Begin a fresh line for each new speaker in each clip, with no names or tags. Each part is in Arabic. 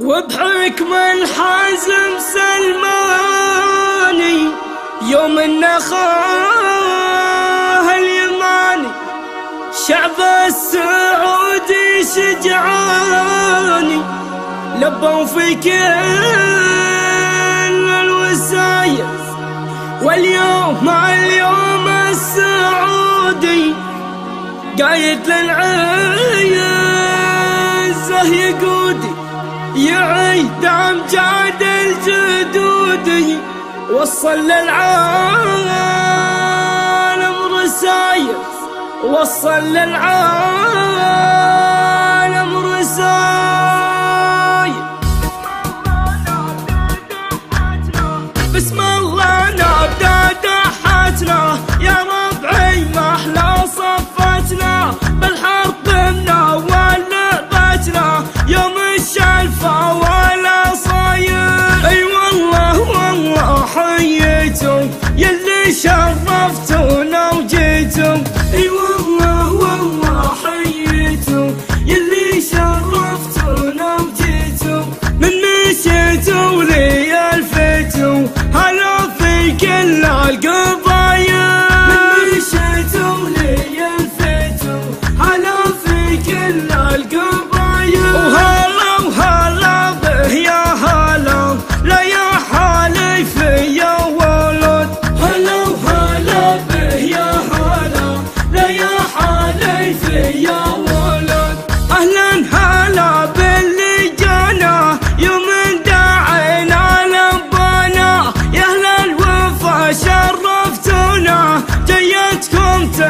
وبحكم الحازم سلماني يوم النخاه اليماني شعب السعودي شجعاني. لبوا في كل الوسايل واليوم اليوم السعودي قايد للعزة يقودي يعيد امجاد الجدود وصل للعالم رسايل وصل للعالم رسايل. بسم الله نبدا دحتنا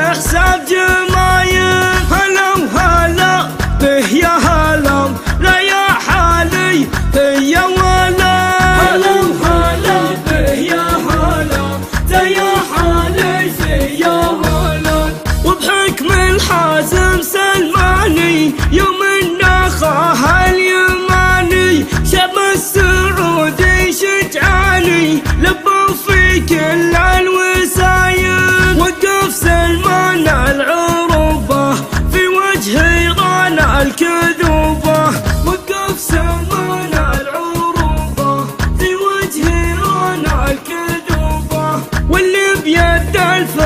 Merci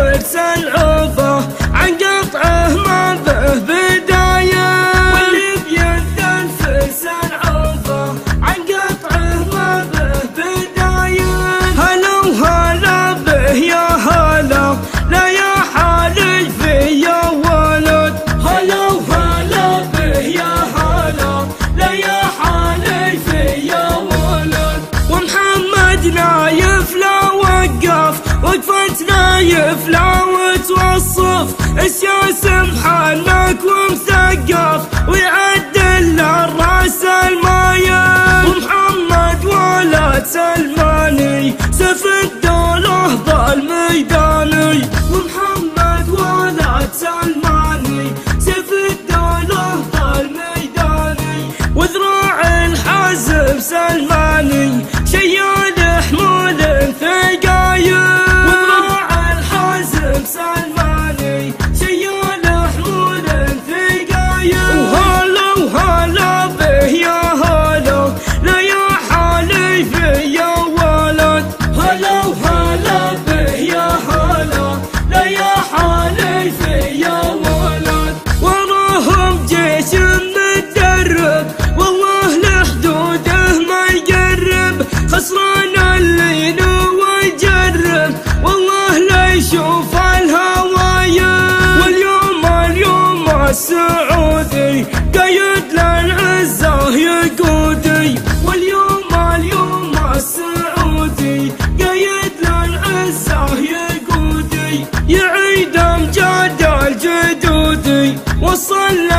الفرس العوبة عن قطعه ما به بداية. واللي بيد الفرس العوبة عن قطعه ما به بداية. هلا وهلا به يا هلا لا يا حالي في يا ولد هلا وهلا به يا هلا لا يا حالي في يا ولد ومحمد نايف لا وقف وقفت نايف لا وتوصف السياس محنك ومثقف. ويعدل الرأس المايل. ومحمد ولد سلماني. سيف الدولة بالميدان وصل